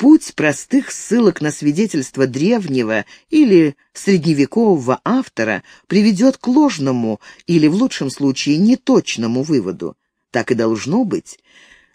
Путь простых ссылок на свидетельство древнего или средневекового автора приведет к ложному или, в лучшем случае, неточному выводу. Так и должно быть.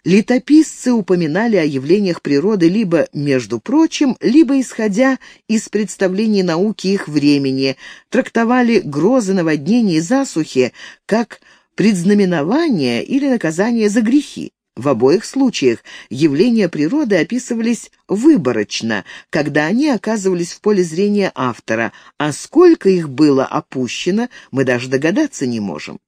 Летописцы упоминали о явлениях природы либо между прочим, либо исходя из представлений науки их времени, трактовали грозы, наводнений и засухи как предзнаменование или наказание за грехи. В обоих случаях явления природы описывались выборочно, когда они оказывались в поле зрения автора, а сколько их было опущено, мы даже догадаться не можем.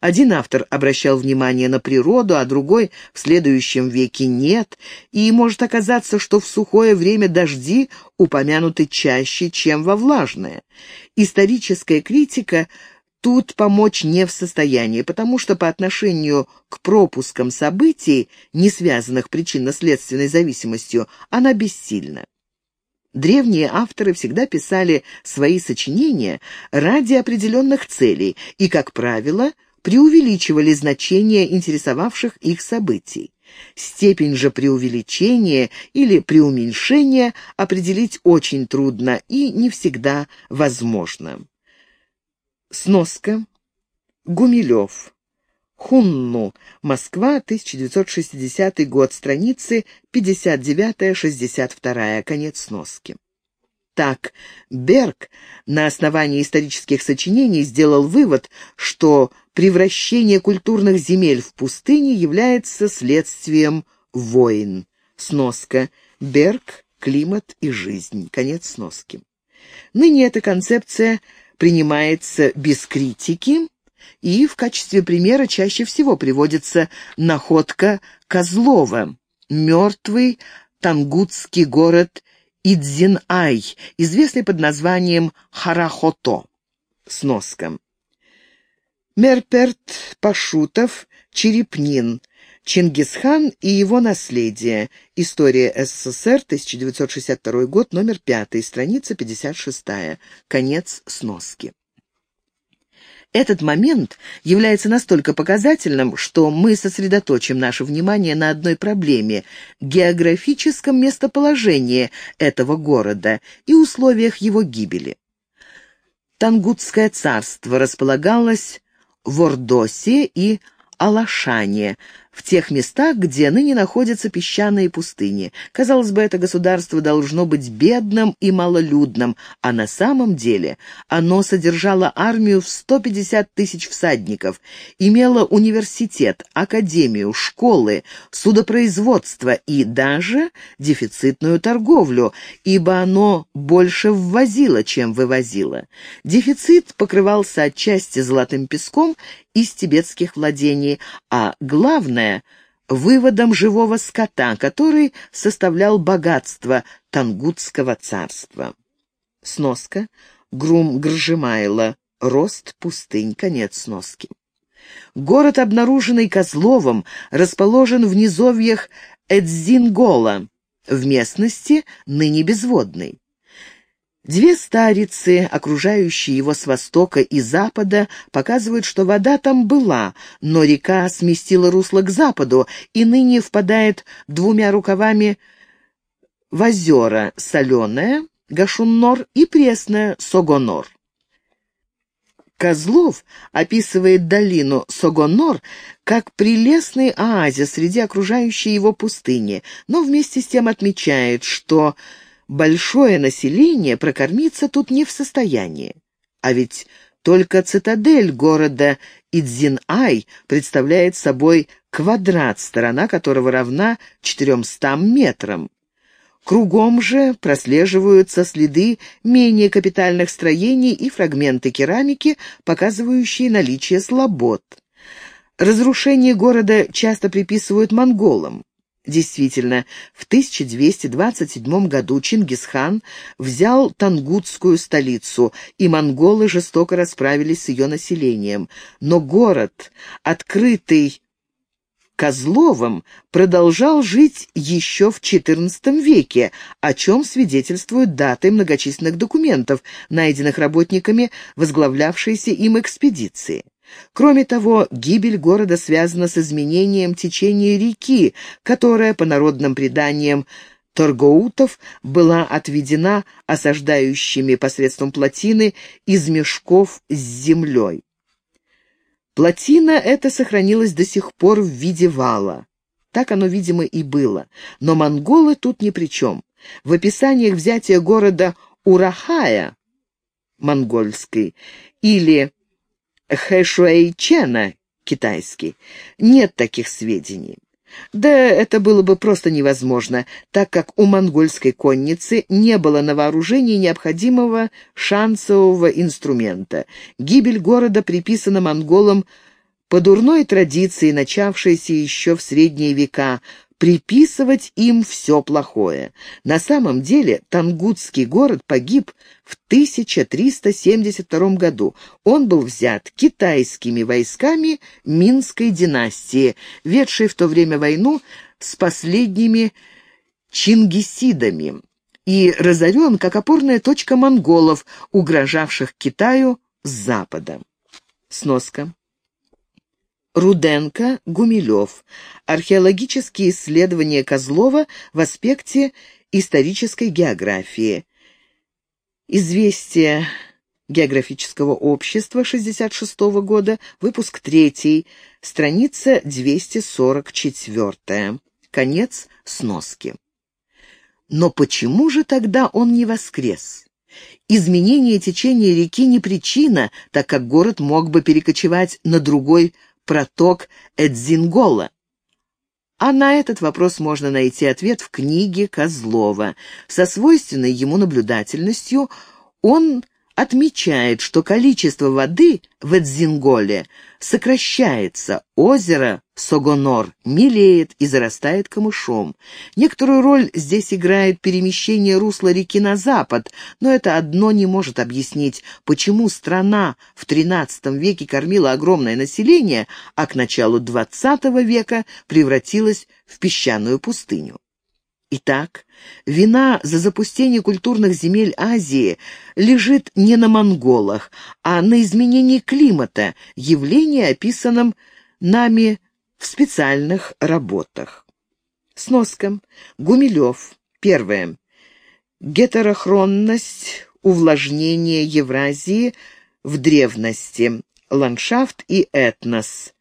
Один автор обращал внимание на природу, а другой в следующем веке нет, и может оказаться, что в сухое время дожди упомянуты чаще, чем во влажное. Историческая критика тут помочь не в состоянии, потому что по отношению к пропускам событий, не связанных причинно-следственной зависимостью, она бессильна. Древние авторы всегда писали свои сочинения ради определенных целей и, как правило, преувеличивали значение интересовавших их событий. Степень же преувеличения или преуменьшения определить очень трудно и не всегда возможно. Сноска. Гумилев. Хунну. Москва, 1960 год. Страницы 59-62. Конец сноски. Так, Берг на основании исторических сочинений сделал вывод, что превращение культурных земель в пустыни является следствием войн. Сноска. Берг, климат и жизнь. Конец сноски. Ныне эта концепция принимается без критики, и в качестве примера чаще всего приводится находка Козлова, мертвый тангутский город Идзин-Ай, известный под названием Харахото. Сноска. Мерперт Пашутов, Черепнин, Чингисхан и его наследие. История СССР, 1962 год, номер 5, страница 56. Конец сноски. Этот момент является настолько показательным, что мы сосредоточим наше внимание на одной проблеме – географическом местоположении этого города и условиях его гибели. Тангутское царство располагалось в Ордосе и Алашане, в тех местах, где ныне находятся песчаные пустыни. Казалось бы, это государство должно быть бедным и малолюдным, а на самом деле оно содержало армию в 150 тысяч всадников, имело университет, академию, школы, судопроизводство и даже дефицитную торговлю, ибо оно больше ввозило, чем вывозило. Дефицит покрывался отчасти золотым песком из тибетских владений, а главное — выводом живого скота, который составлял богатство Тангутского царства. Сноска. Грум Гржимайла. Рост пустынь. Конец сноски. Город, обнаруженный Козловым, расположен в низовьях Эдзингола, в местности, ныне безводной. Две старицы, окружающие его с востока и запада, показывают, что вода там была, но река сместила русло к западу и ныне впадает двумя рукавами в озера Соленое, Гашуннор и Пресное, Согонор. Козлов описывает долину Согонор как прелестный оазис среди окружающей его пустыни, но вместе с тем отмечает, что большое население прокормиться тут не в состоянии. А ведь только цитадель города Идзин-Ай представляет собой квадрат, сторона которого равна 400 метрам. Кругом же прослеживаются следы менее капитальных строений и фрагменты керамики, показывающие наличие слобод. Разрушение города часто приписывают монголам. Действительно, в 1227 году Чингисхан взял Тангутскую столицу, и монголы жестоко расправились с ее населением. Но город, открытый Козловым, продолжал жить еще в XIV веке, о чем свидетельствуют даты многочисленных документов, найденных работниками, возглавлявшейся им экспедиции. Кроме того, гибель города связана с изменением течения реки, которая, по народным преданиям, торгоутов была отведена осаждающими посредством плотины из мешков с землей. Плотина эта сохранилась до сих пор в виде вала. Так оно, видимо, и было. Но монголы тут ни при чем. В описаниях взятия города Урахая, монгольской, или Хэшуэйчена, китайский, нет таких сведений. Да это было бы просто невозможно, так как у монгольской конницы не было на вооружении необходимого шансового инструмента. Гибель города приписана монголам по дурной традиции, начавшейся еще в средние века, приписывать им все плохое. На самом деле Тангутский город погиб в 1372 году. Он был взят китайскими войсками Минской династии, ведшей в то время войну с последними чингисидами, и разорен как опорная точка монголов, угрожавших Китаю с запада. Сноска. Руденко, Гумилев. Археологические исследования Козлова в аспекте исторической географии. Известие географического общества 66 года, выпуск 3, страница 244. Конец сноски. Но почему же тогда он не воскрес? Изменение течения реки не причина, так как город мог бы перекочевать на другой проток Эдзингола? А на этот вопрос можно найти ответ в книге Козлова. Со свойственной ему наблюдательностью он отмечает, что количество воды в Эдзинголе сокращается, озеро Согонор мелеет и зарастает камышом. Некоторую роль здесь играет перемещение русла реки на запад, но это одно не может объяснить, почему страна в XIII веке кормила огромное население, а к началу XX века превратилась в песчаную пустыню. Итак, вина за запустение культурных земель Азии лежит не на монголах, а на изменении климата, явлении, описанном нами в специальных работах. Сноска. Гумилев. Первое. Гетерохронность, увлажнение Евразии в древности. Ландшафт и этнос.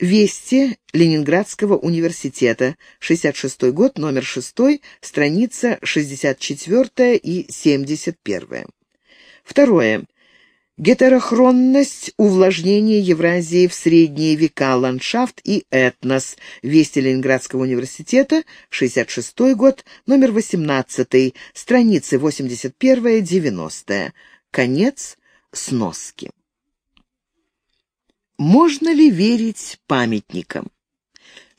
Вести Ленинградского университета, 66 год, номер 6, страница 64 и 71. Второе. Гетерохронность увлажнения Евразии в средние века, ландшафт и этнос. Вести Ленинградского университета, 66 год, номер 18, страницы 81-90. Конец сноски. Можно ли верить памятникам?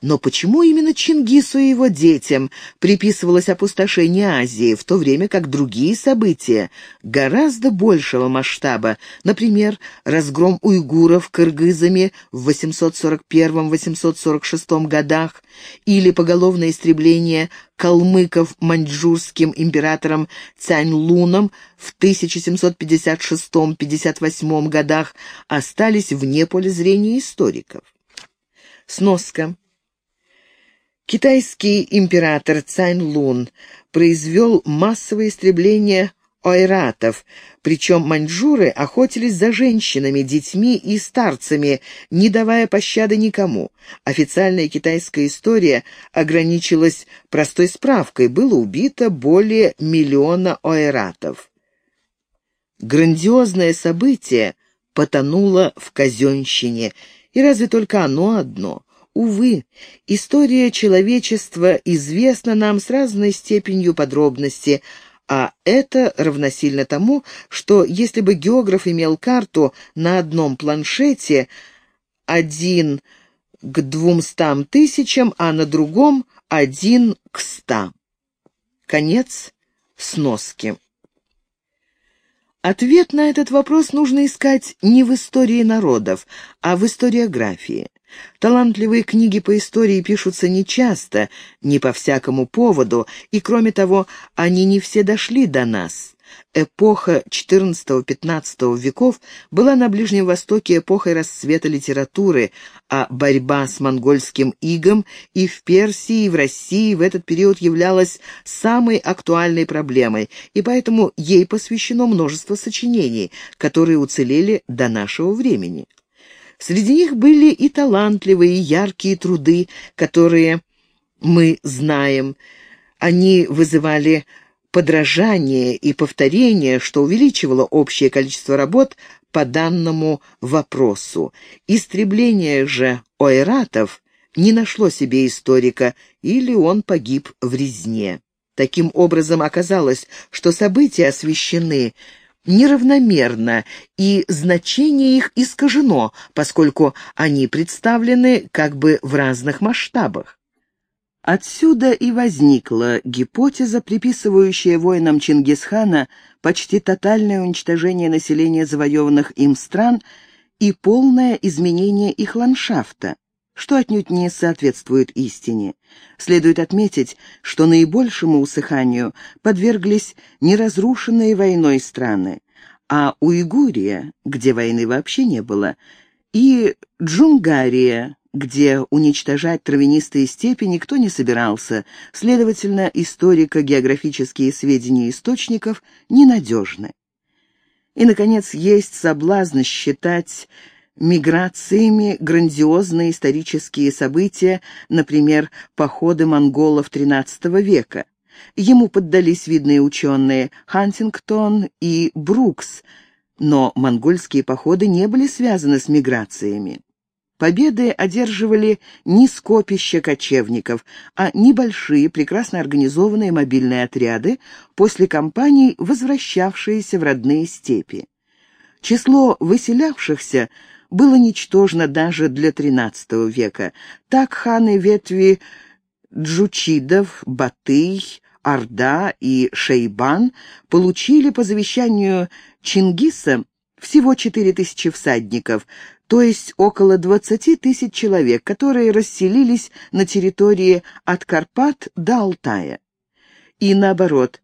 Но почему именно Чингису и его детям приписывалось опустошение Азии, в то время как другие события гораздо большего масштаба, например, разгром уйгуров кыргызами в 841-846 годах или поголовное истребление калмыков маньчжурским императором Цянь-Луном в 1756-58 годах, остались вне поля зрения историков? Сноска. Китайский император Цань Лун произвел массовое истребление ойратов, причем маньчжуры охотились за женщинами, детьми и старцами, не давая пощады никому. Официальная китайская история ограничилась простой справкой, было убито более миллиона ойратов. Грандиозное событие потонуло в казенщине, и разве только оно одно — Увы, история человечества известна нам с разной степенью подробности, а это равносильно тому, что если бы географ имел карту на одном планшете один к двумстам тысячам, а на другом один к ста. Конец сноски. Ответ на этот вопрос нужно искать не в истории народов, а в историографии. Талантливые книги по истории пишутся нечасто, не по всякому поводу, и, кроме того, они не все дошли до нас. Эпоха XIV-XV веков была на Ближнем Востоке эпохой расцвета литературы, а борьба с монгольским игом и в Персии, и в России в этот период являлась самой актуальной проблемой, и поэтому ей посвящено множество сочинений, которые уцелели до нашего времени. Среди них были и талантливые, и яркие труды, которые мы знаем. Они вызывали подражание и повторение, что увеличивало общее количество работ по данному вопросу. Истребление же ойратов не нашло себе историка, или он погиб в резне. Таким образом, оказалось, что события освещены неравномерно, и значение их искажено, поскольку они представлены как бы в разных масштабах. Отсюда и возникла гипотеза, приписывающая воинам Чингисхана почти тотальное уничтожение населения завоеванных им стран и полное изменение их ландшафта, что отнюдь не соответствует истине. Следует отметить, что наибольшему усыханию подверглись неразрушенные войной страны, а Уйгурия, где войны вообще не было, и Джунгария, где уничтожать травянистые степи никто не собирался, следовательно, историко-географические сведения источников ненадежны. И, наконец, есть соблазн считать миграциями грандиозные исторические события, например, походы монголов XIII века. Ему поддались видные ученые Хантингтон и Брукс, но монгольские походы не были связаны с миграциями. Победы одерживали не скопища кочевников, а небольшие, прекрасно организованные мобильные отряды, после кампаний возвращавшиеся в родные степи. Число выселявшихся было ничтожно даже для XIII века. Так ханы ветви Джучидов, Батый, Орда и Шейбан получили по завещанию Чингиса всего 4000 всадников, то есть около 20 тысяч человек, которые расселились на территории от Карпат до Алтая. И наоборот,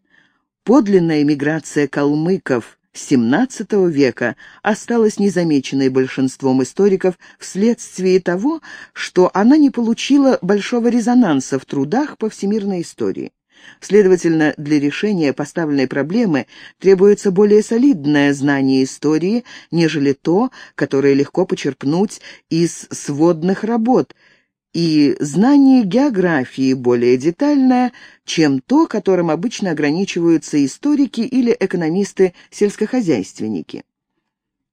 подлинная миграция калмыков XVII века осталась незамеченной большинством историков вследствие того, что она не получила большого резонанса в трудах по всемирной истории. Следовательно, для решения поставленной проблемы требуется более солидное знание истории, нежели то, которое легко почерпнуть из сводных работ, и знание географии более детальное, чем то, которым обычно ограничиваются историки или экономисты-сельскохозяйственники.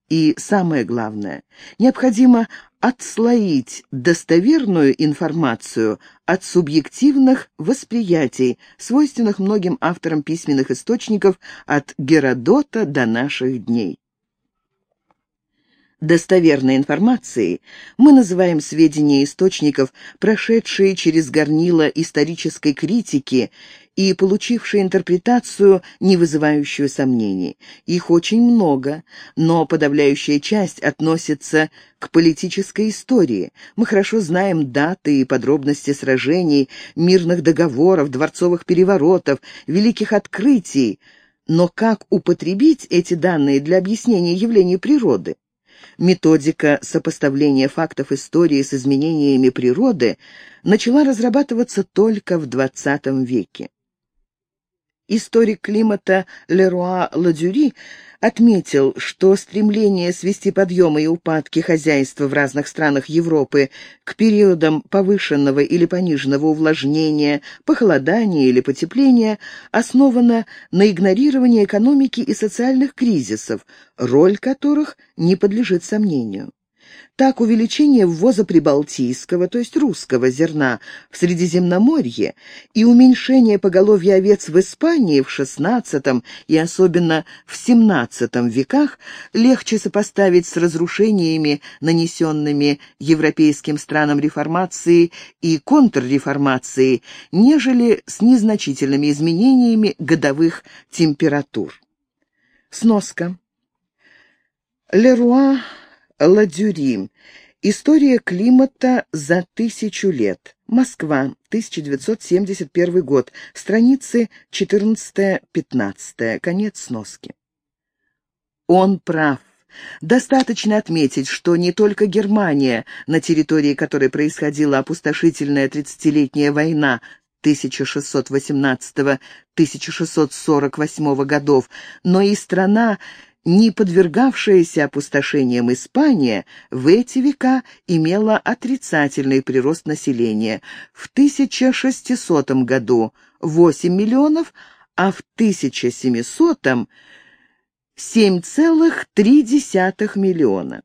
И самое главное, необходимо отслоить достоверную информацию от субъективных восприятий, свойственных многим авторам письменных источников от Геродота до наших дней. Достоверной информацией мы называем сведения источников, прошедшие через горнило исторической критики и получившие интерпретацию, не вызывающую сомнений. Их очень много, но подавляющая часть относится к политической истории. Мы хорошо знаем даты и подробности сражений, мирных договоров, дворцовых переворотов, великих открытий, но как употребить эти данные для объяснения явлений природы? Методика сопоставления фактов истории с изменениями природы начала разрабатываться только в XX веке. Историк климата Леруа Ладюри отметил, что стремление свести подъемы и упадки хозяйства в разных странах Европы к периодам повышенного или пониженного увлажнения, похолодания или потепления основано на игнорировании экономики и социальных кризисов, роль которых не подлежит сомнению. Так увеличение ввоза прибалтийского, то есть русского зерна в Средиземноморье и уменьшение поголовья овец в Испании в XVI и особенно в XVII веках легче сопоставить с разрушениями, нанесенными европейским странам реформации и контрреформации, нежели с незначительными изменениями годовых температур. Сноска. Леруа Ладюри. История климата за тысячу лет. Москва, 1971 год. Страницы 14-15. Конец сноски. Он прав. Достаточно отметить, что не только Германия, на территории которой происходила опустошительная тридцатилетняя война 1618-1648 годов, но и страна, не подвергавшаяся опустошениям Испания, в эти века имела отрицательный прирост населения. В 1600 году 8 миллионов, а в 1700 7,3 миллиона.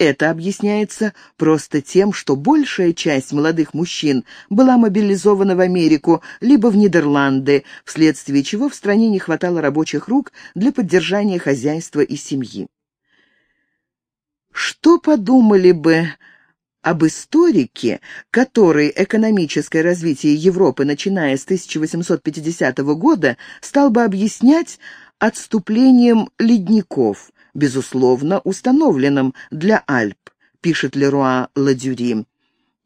Это объясняется просто тем, что большая часть молодых мужчин была мобилизована в Америку либо в Нидерланды, вследствие чего в стране не хватало рабочих рук для поддержания хозяйства и семьи. Что подумали бы об историке, который экономическое развитие Европы, начиная с 1850 года, стал бы объяснять отступлением ледников, безусловно, установленным для Альп, пишет Леруа Ладюри,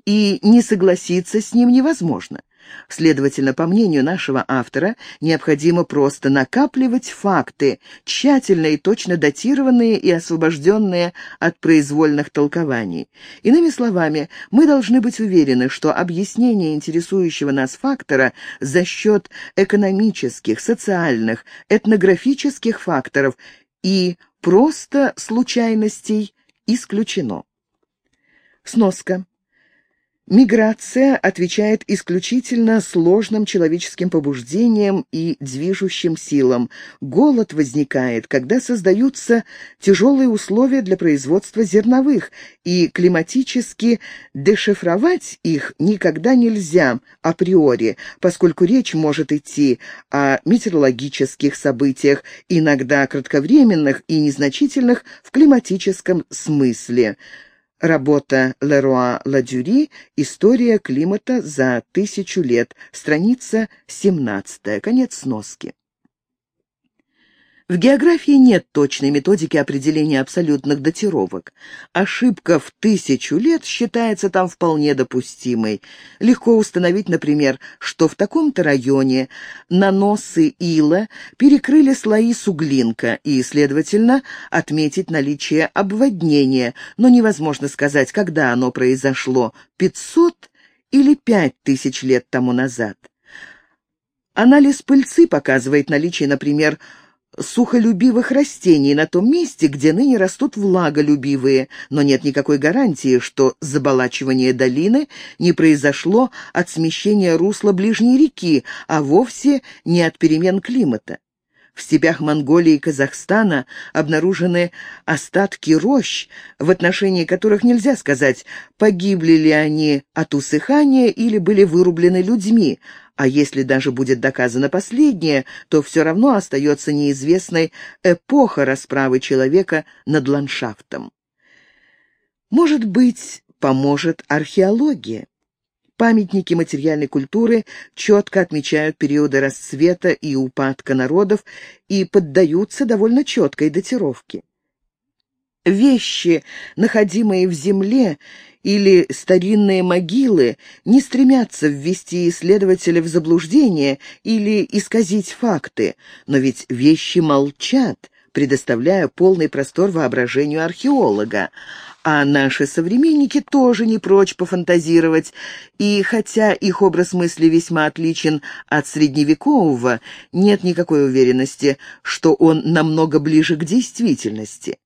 и не согласиться с ним невозможно. Следовательно, по мнению нашего автора, необходимо просто накапливать факты, тщательно и точно датированные и освобожденные от произвольных толкований. Иными словами, мы должны быть уверены, что объяснение интересующего нас фактора за счет экономических, социальных, этнографических факторов и просто случайностей исключено. Сноска. Миграция отвечает исключительно сложным человеческим побуждениям и движущим силам. Голод возникает, когда создаются тяжелые условия для производства зерновых, и климатически дешифровать их никогда нельзя априори, поскольку речь может идти о метеорологических событиях, иногда кратковременных и незначительных в климатическом смысле – Работа Леруа Ладюри «История климата за тысячу лет», страница 17, конец сноски. В географии нет точной методики определения абсолютных датировок. Ошибка в тысячу лет считается там вполне допустимой. Легко установить, например, что в таком-то районе наносы ила перекрыли слои суглинка и, следовательно, отметить наличие обводнения, но невозможно сказать, когда оно произошло – 500 или 5000 лет тому назад. Анализ пыльцы показывает наличие, например, сухолюбивых растений на том месте, где ныне растут влаголюбивые, но нет никакой гарантии, что заболачивание долины не произошло от смещения русла ближней реки, а вовсе не от перемен климата. В степях Монголии и Казахстана обнаружены остатки рощ, в отношении которых нельзя сказать, погибли ли они от усыхания или были вырублены людьми, а если даже будет доказано последнее, то все равно остается неизвестной эпоха расправы человека над ландшафтом. Может быть, поможет археология. Памятники материальной культуры четко отмечают периоды расцвета и упадка народов и поддаются довольно четкой датировке. Вещи, находимые в земле, или старинные могилы не стремятся ввести исследователя в заблуждение или исказить факты, но ведь вещи молчат, предоставляя полный простор воображению археолога. А наши современники тоже не прочь пофантазировать, и хотя их образ мысли весьма отличен от средневекового, нет никакой уверенности, что он намного ближе к действительности.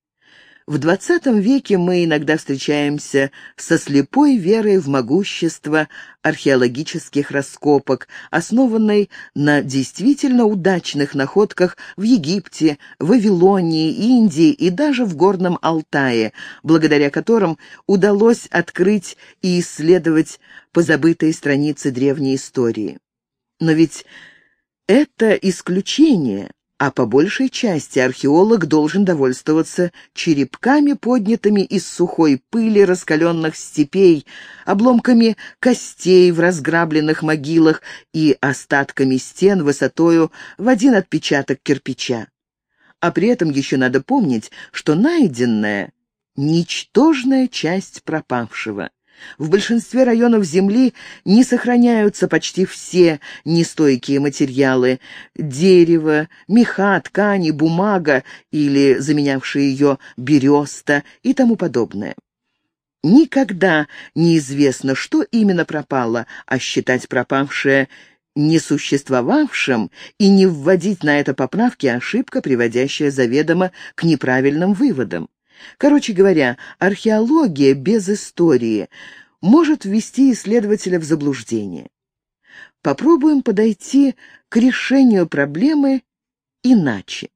В XX веке мы иногда встречаемся со слепой верой в могущество археологических раскопок, основанной на действительно удачных находках в Египте, Вавилонии, Индии и даже в Горном Алтае, благодаря которым удалось открыть и исследовать позабытые страницы древней истории. Но ведь это исключение, а по большей части археолог должен довольствоваться черепками, поднятыми из сухой пыли раскаленных степей, обломками костей в разграбленных могилах и остатками стен высотою в один отпечаток кирпича. А при этом еще надо помнить, что найденное — ничтожная часть пропавшего. В большинстве районов Земли не сохраняются почти все нестойкие материалы – дерево, меха, ткани, бумага или заменявшие ее береста и тому подобное. Никогда неизвестно, что именно пропало, а считать пропавшее несуществовавшим и не вводить на это поправки – ошибка, приводящая заведомо к неправильным выводам. Короче говоря, археология без истории может ввести исследователя в заблуждение. Попробуем подойти к решению проблемы иначе.